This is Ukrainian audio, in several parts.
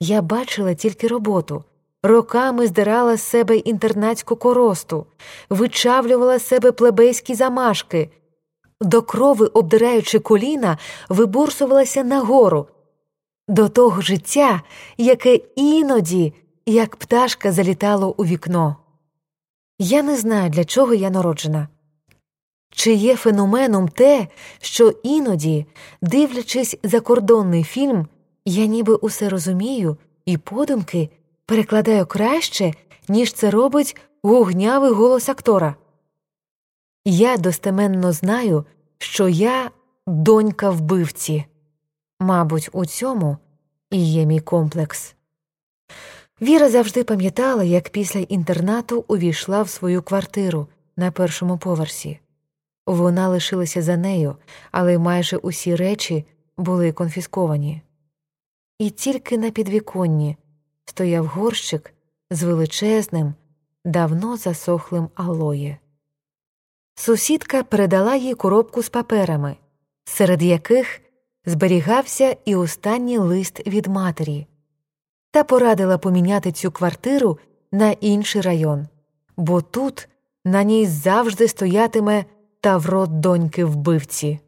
Я бачила тільки роботу, роками здирала з себе інтернатську коросту, вичавлювала з себе плебейські замашки, до крови, обдираючи коліна, вибурсувалася нагору, до того життя, яке іноді, як пташка, залітало у вікно. Я не знаю, для чого я народжена. Чи є феноменом те, що іноді, дивлячись закордонний фільм, я ніби усе розумію і подумки перекладаю краще, ніж це робить гугнявий голос актора. Я достеменно знаю, що я донька вбивці. Мабуть, у цьому і є мій комплекс. Віра завжди пам'ятала, як після інтернату увійшла в свою квартиру на першому поверсі. Вона лишилася за нею, але майже усі речі були конфісковані. І тільки на підвіконні стояв горщик з величезним, давно засохлим алоє. Сусідка передала їй коробку з паперами, серед яких зберігався і останній лист від матері, та порадила поміняти цю квартиру на інший район, бо тут на ній завжди стоятиме таврот доньки вбивці.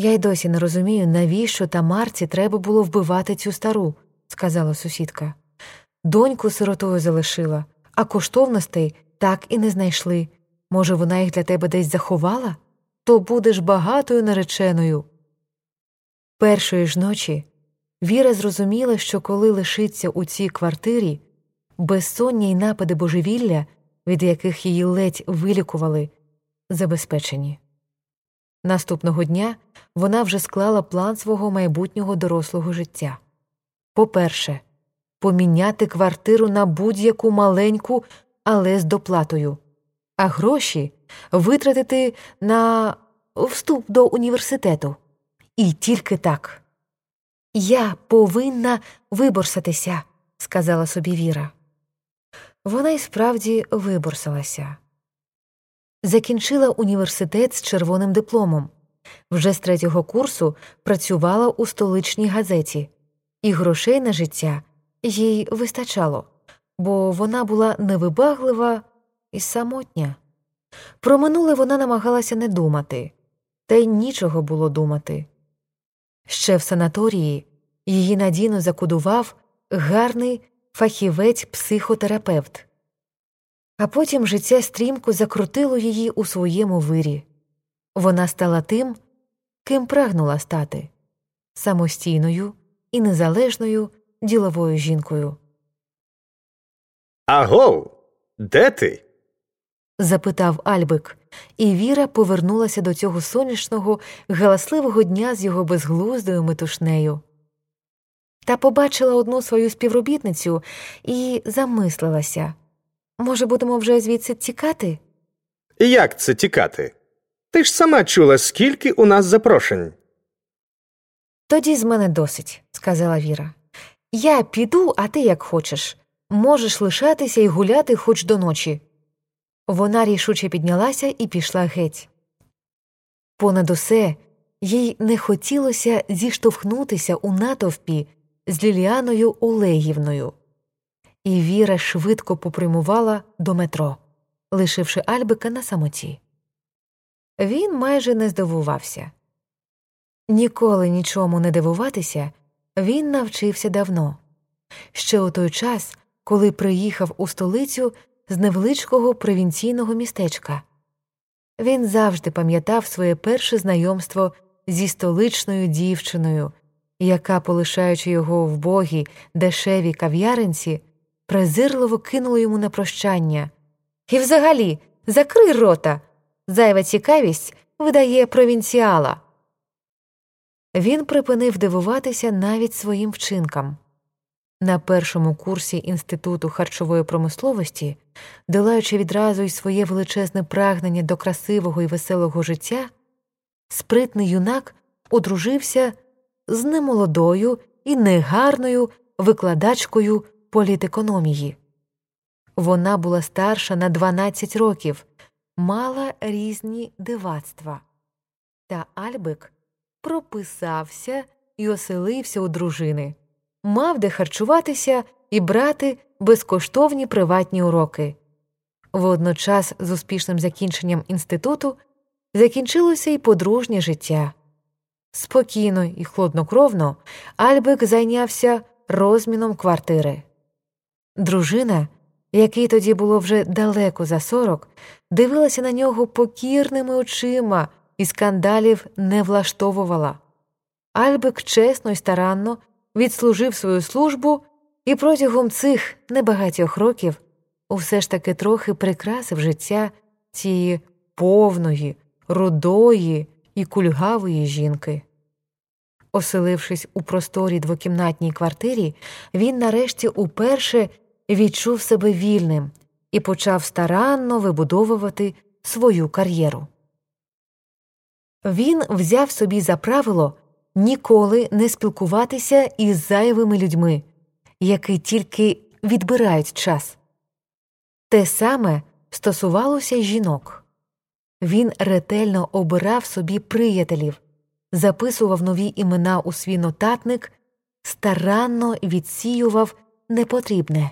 Я й досі не розумію, навіщо Тамарці треба було вбивати цю стару, сказала сусідка. Доньку сиротою залишила, а коштовностей так і не знайшли. Може, вона їх для тебе десь заховала? То будеш багатою нареченою. Першої ж ночі Віра зрозуміла, що коли лишиться у цій квартирі, безсоння й напади божевілля, від яких її ледь вилікували, забезпечені. Наступного дня вона вже склала план свого майбутнього дорослого життя. По-перше, поміняти квартиру на будь-яку маленьку, але з доплатою, а гроші витратити на вступ до університету. І тільки так. Я повинна виборсатися, сказала собі Віра. Вона й справді виборсалася. Закінчила університет з червоним дипломом. Вже з третього курсу працювала у столичній газеті, і грошей на життя їй вистачало, бо вона була невибаглива і самотня. Про минуле вона намагалася не думати, та й нічого було думати. Ще в санаторії її надійно закудував гарний фахівець психотерапевт, а потім життя стрімко закрутило її у своєму вирі. Вона стала тим, ким прагнула стати самостійною і незалежною діловою жінкою. Агов, де ти? запитав Альбик, і Віра повернулася до цього сонячного, галасливого дня з його безглуздою метушнею. Та побачила одну свою співробітницю і замислилася може, будемо вже звідси тікати? Як це тікати? Ти ж сама чула, скільки у нас запрошень. Тоді з мене досить, сказала Віра. Я піду, а ти як хочеш. Можеш лишатися і гуляти хоч до ночі. Вона рішуче піднялася і пішла геть. Понад усе їй не хотілося зіштовхнутися у натовпі з Ліліаною Олегівною, і Віра швидко попрямувала до метро, лишивши Альбика на самоті. Він майже не здивувався. Ніколи нічому не дивуватися він навчився давно, ще у той час, коли приїхав у столицю з невеличкого провінційного містечка. Він завжди пам'ятав своє перше знайомство зі столичною дівчиною, яка, полишаючи його в богій дешевій кав'яринці, презирливо кинула йому на прощання. І взагалі, закрий рота. Зайва цікавість видає провінціала. Він припинив дивуватися навіть своїм вчинкам. На першому курсі Інституту харчової промисловості, долаючи відразу й своє величезне прагнення до красивого і веселого життя, спритний юнак одружився з немолодою і негарною викладачкою політекономії. Вона була старша на 12 років, мала різні дивацтва. Та Альбик прописався і оселився у дружини мав де харчуватися і брати безкоштовні приватні уроки. Водночас з успішним закінченням інституту закінчилося й подружнє життя. Спокійно і хладнокровно Альбек зайнявся розміном квартири. Дружина, якій тоді було вже далеко за сорок, дивилася на нього покірними очима і скандалів не влаштовувала. Альбек чесно й старанно відслужив свою службу і протягом цих небагатьох років усе ж таки трохи прикрасив життя цієї повної, рудої і кульгавої жінки. Оселившись у просторій двокімнатній квартирі, він нарешті уперше відчув себе вільним і почав старанно вибудовувати свою кар'єру. Він взяв собі за правило ніколи не спілкуватися із зайвими людьми, які тільки відбирають час. Те саме стосувалося жінок. Він ретельно обирав собі приятелів, записував нові імена у свій нотатник, старанно відсіював непотрібне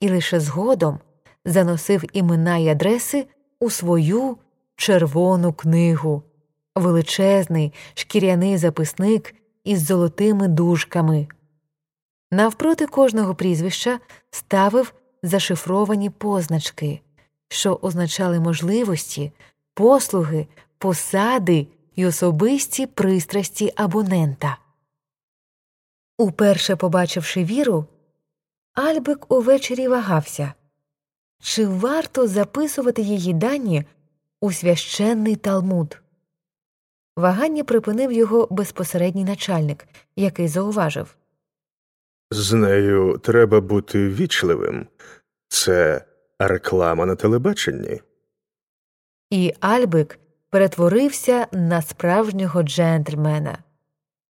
і лише згодом заносив імена й адреси у свою червону книгу, величезний шкіряний записник із золотими дужками. Навпроти кожного прізвища ставив зашифровані позначки, що означали можливості, послуги, посади й особисті пристрасті абонента. Уперше побачивши віру, Альбик увечері вагався чи варто записувати її дані у священний талмуд. Вагання припинив його безпосередній начальник, який зауважив З нею треба бути вічливим. Це реклама на телебаченні. І Альбик перетворився на справжнього джентльмена.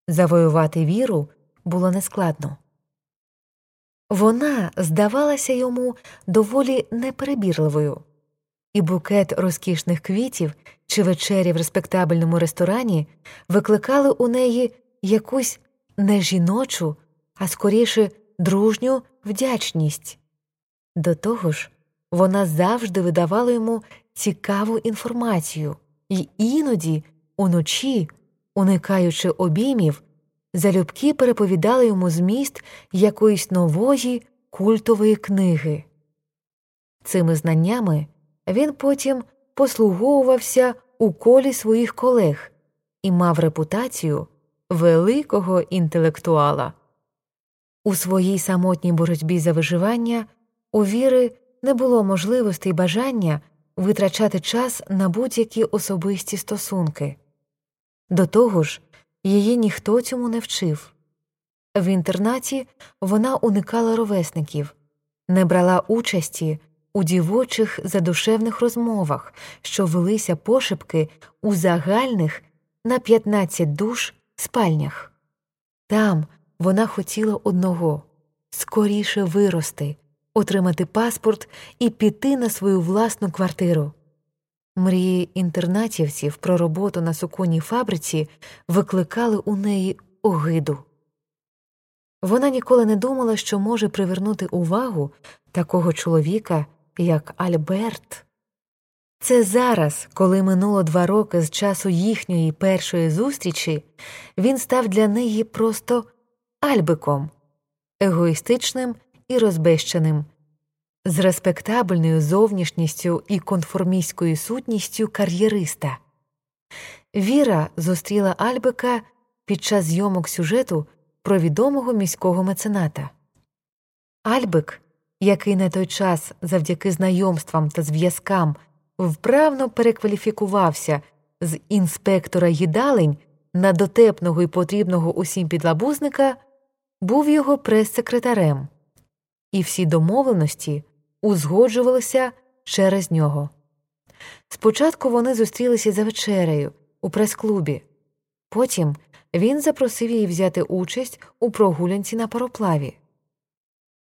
Завоювати віру було нескладно. Вона здавалася йому доволі неперебірливою, і букет розкішних квітів чи вечері в респектабельному ресторані викликали у неї якусь не жіночу, а скоріше дружню вдячність. До того ж, вона завжди видавала йому цікаву інформацію, і іноді, уночі, уникаючи обіймів, залюбки переповідали йому зміст якоїсь нової культової книги. Цими знаннями він потім послуговувався у колі своїх колег і мав репутацію великого інтелектуала. У своїй самотній боротьбі за виживання у віри не було можливості й бажання витрачати час на будь-які особисті стосунки. До того ж, її ніхто цьому не вчив. В інтернаті вона уникала ровесників, не брала участі у дівочих задушевних розмовах, що велися пошепки у загальних на 15 душ спальнях. Там вона хотіла одного скоріше вирости, отримати паспорт і піти на свою власну квартиру. Мрії інтернатівців про роботу на суконній фабриці викликали у неї огиду. Вона ніколи не думала, що може привернути увагу такого чоловіка, як Альберт. Це зараз, коли минуло два роки з часу їхньої першої зустрічі, він став для неї просто Альбиком, егоїстичним і розбещеним, з респектабельною зовнішністю і конформістською сутністю кар'єриста. Віра зустріла Альбека під час зйомок сюжету про відомого міського мецената. Альбек, який на той час завдяки знайомствам та зв'язкам вправно перекваліфікувався з інспектора їдалень на дотепного і потрібного усім підлабузника, був його прес-секретарем, і всі домовленості узгоджувалися через нього. Спочатку вони зустрілися за вечерею у прес-клубі, потім він запросив її взяти участь у прогулянці на пароплаві.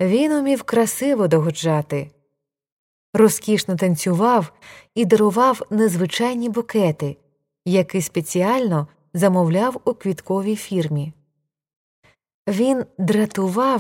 Він умів красиво догоджати, розкішно танцював і дарував незвичайні букети, які спеціально замовляв у квітковій фірмі. Він дратував